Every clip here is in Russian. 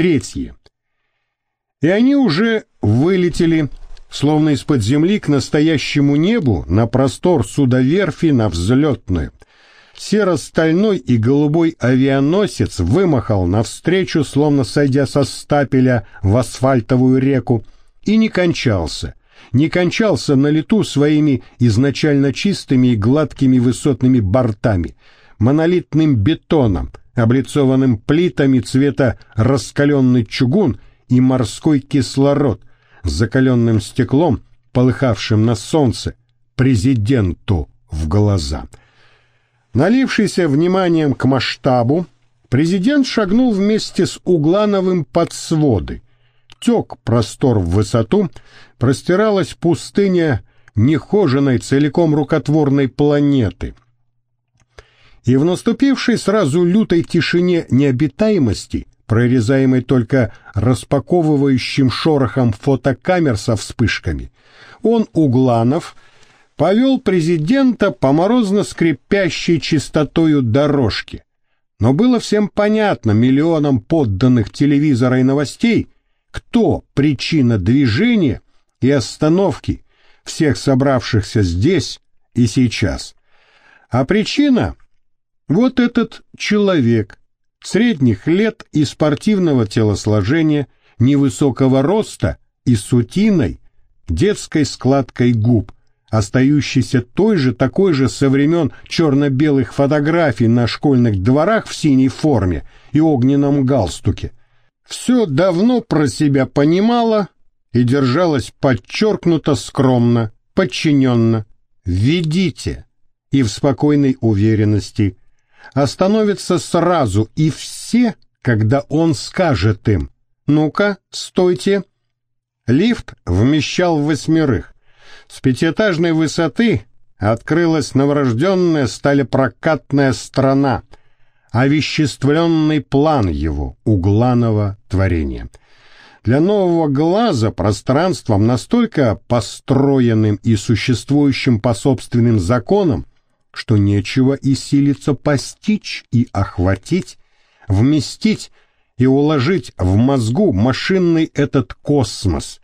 третье. И они уже вылетели, словно из-под земли к настоящему небу, на простор судоверфи на взлетную. Серо-стальной и голубой авианосец вымахал навстречу, словно сойдя со стапеля в асфальтовую реку, и не кончался. Не кончался на лету своими изначально чистыми и гладкими высотными бортами, монолитным бетоном, облицованным плитами цвета раскаленный чугун и морской кислород, закаленным стеклом, полыхавшим на солнце, президенту в глаза. Налившийся вниманием к масштабу, президент шагнул вместе с Углановым под своды. Тек простор в высоту, простиралась пустыня нехоженной целиком рукотворной планеты. И в наступившей сразу лютой тишине необитаемости, прорезаемой только распаковывающим шорохом фотокамер со вспышками, он, Угланов, повел президента по морозно-скрипящей чистотою дорожки. Но было всем понятно миллионам подданных телевизора и новостей, кто причина движения и остановки всех собравшихся здесь и сейчас. А причина — вот этот человек, средних лет и спортивного телосложения, невысокого роста и сутиной, детской складкой губ — остающийся той же, такой же со времен черно-белых фотографий на школьных дворах в синей форме и огненном галстуке, все давно про себя понимала и держалась подчеркнуто скромно, подчиненно. «Ведите!» и в спокойной уверенности. Остановятся сразу и все, когда он скажет им «Ну-ка, стойте!» Лифт вмещал восьмерых. С пятиэтажной высоты открылась новорожденная сталепрокатная страна, овеществленный план его угланого творения. Для нового глаза пространством настолько построенным и существующим по собственным законам, что нечего и силиться постичь и охватить, вместить и уложить в мозгу машинный этот космос,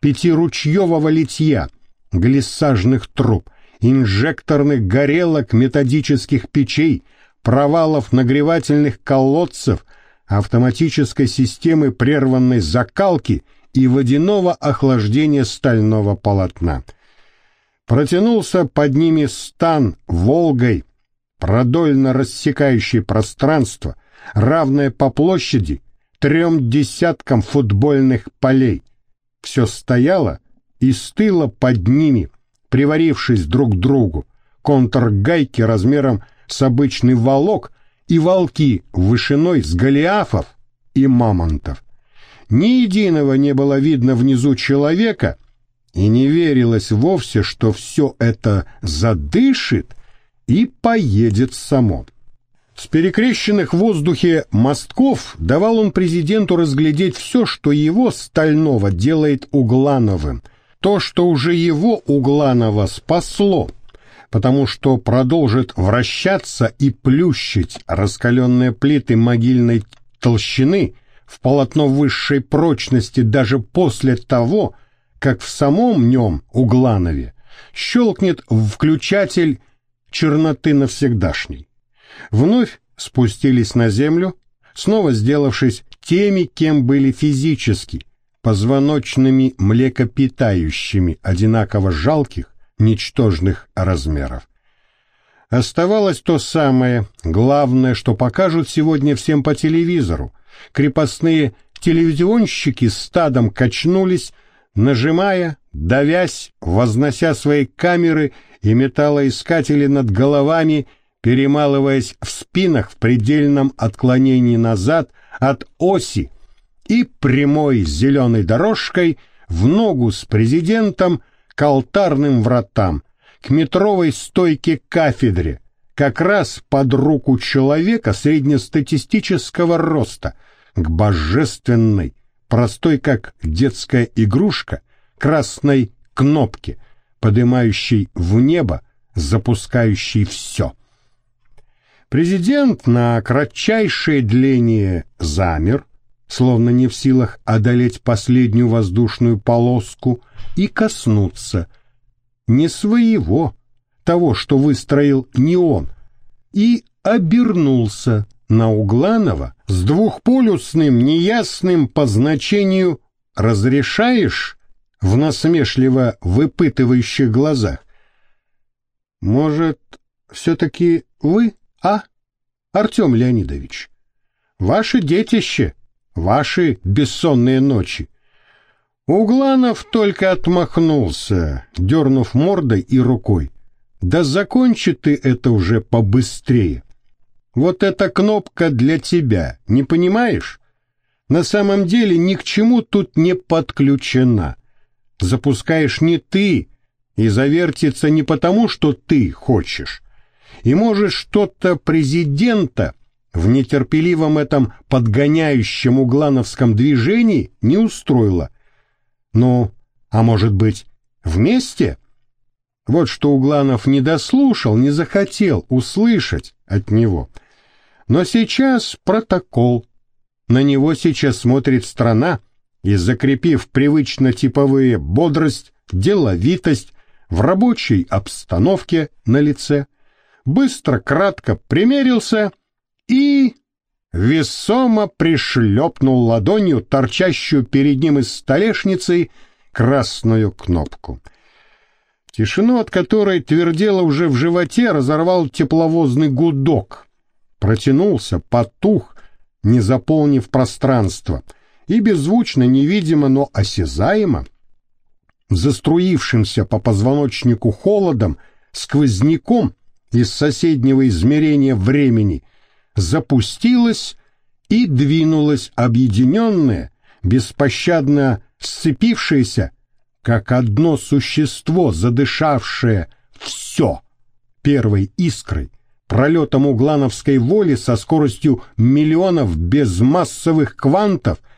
пятиручьевого литья — глиссажных труб, инжекторных горелок методических печей, провалов нагревательных колодцев, автоматической системы прерванной закалки и водяного охлаждения стального полотна. Протянулся под ними стан Волгой, продольно рассекающий пространство, равное по площади трем десяткам футбольных полей. Все стояло и стыло под ними, приварившись друг к другу, контргайки размером с обычный волок и волки вышиной с голиафов и мамонтов. Ни единого не было видно внизу человека, и не верилось вовсе, что все это задышит и поедет само. С перекрещенных в воздухе мостков давал он президенту разглядеть все, что его, Стального, делает Углановым, то, что уже его Угланова спасло, потому что продолжит вращаться и плющить раскаленные плиты могильной толщины в полотно высшей прочности даже после того, как в самом нем, Угланове, щелкнет включатель черноты навсегдашней. Вновь спустились на землю, снова сделавшись теми, кем были физически – позвоночными млекопитающими одинаково жалких, ничтожных размеров. Оставалось то самое, главное, что покажут сегодня всем по телевизору. Крепостные телевизионщики стадом качнулись, нажимая, давясь, вознося свои камеры и металлоискатели над головами, перемалываясь в спинах в предельном отклонении назад от оси, и прямой зеленой дорожкой в ногу с президентом к алтарным вратам, к метровой стойке кафедре, как раз под руку человека среднестатистического роста, к божественной, простой как детская игрушка, красной кнопке, поднимающей в небо, запускающей все. Президент на кратчайшее дление замер, словно не в силах одолеть последнюю воздушную полоску и коснуться не своего, того, что выстроил не он, и обернулся на Угланова с двухполюсным, неясным по значению «разрешаешь?» в насмешливо выпытывающих глазах. «Может, все-таки вы, а, Артем Леонидович? Ваше детище, ваши бессонные ночи». Угланов только отмахнулся, дернув мордой и рукой. «Да закончи ты это уже побыстрее. Вот эта кнопка для тебя, не понимаешь? На самом деле ни к чему тут не подключена. Запускаешь не ты, и завертится не потому, что ты хочешь. И может что-то президента в нетерпеливом этом подгоняющем углановском движении не устроило. Ну, а может быть, вместе? Вот что Угланов не дослушал, не захотел услышать от него. Но сейчас протокол. На него сейчас смотрит страна, и, закрепив привычно типовые бодрость, деловитость в рабочей обстановке на лице, быстро, кратко примерился и весомо пришлепнул ладонью торчащую перед ним из столешницы красную кнопку. Тишину, от которой твердело уже в животе, разорвал тепловозный гудок. Протянулся, потух, не заполнив пространство — и беззвучно, невидимо, но осязаемо, заструившимся по позвоночнику холодом, сквозняком из соседнего измерения времени, запустилась и двинулась объединенная, беспощадно сцепившаяся, как одно существо, задышавшее все первой искрой, пролетом углановской воли со скоростью миллионов безмассовых квантов —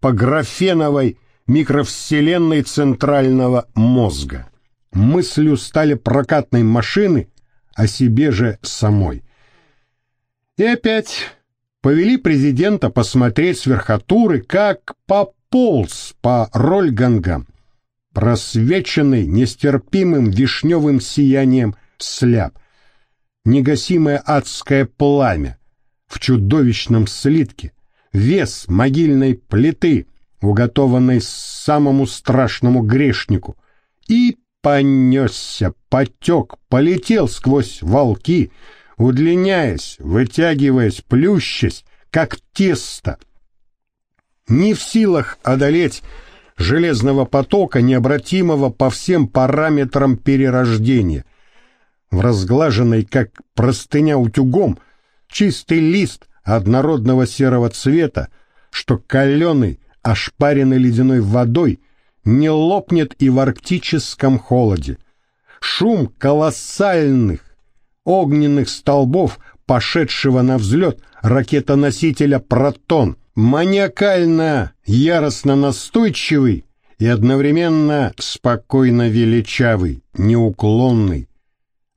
по графеновой микровселенной центрального мозга. Мыслью стали прокатной машины о себе же самой. И опять повели президента посмотреть с верхотуры, как пополз по рольгангам, просвеченный нестерпимым вишневым сиянием сляп, негасимое адское пламя в чудовищном слитке, вес могильной плиты, уготованной самому страшному грешнику, и понесся, потек, полетел сквозь волки, удлиняясь, вытягиваясь, плющась, как тесто. Не в силах одолеть железного потока, необратимого по всем параметрам перерождения. В разглаженной, как простыня утюгом, чистый лист однородного серого цвета, что каленый, ошпаренный ледяной водой, не лопнет и в арктическом холоде. Шум колоссальных огненных столбов, пошедшего на взлет ракетоносителя «Протон», маниакально, яростно настойчивый и одновременно спокойно величавый, неуклонный,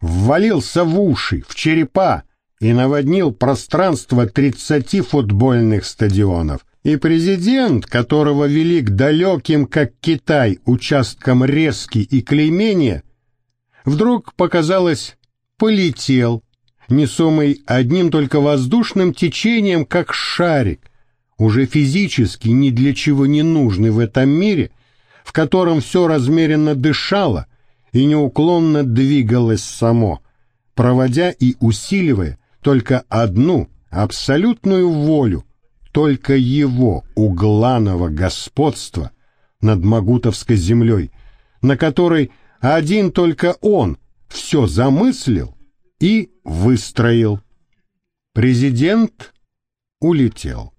ввалился в уши, в черепа, и наводнил пространство 30 футбольных стадионов. И президент, которого вели к далеким, как Китай, участкам резки и клеймения, вдруг, показалось, полетел, несомый одним только воздушным течением, как шарик, уже физически ни для чего не нужный в этом мире, в котором все размеренно дышало и неуклонно двигалось само, проводя и усиливая только одну абсолютную волю, только его угланого господства над Магутовской землей, на которой один только он все замыслил и выстроил. Президент улетел.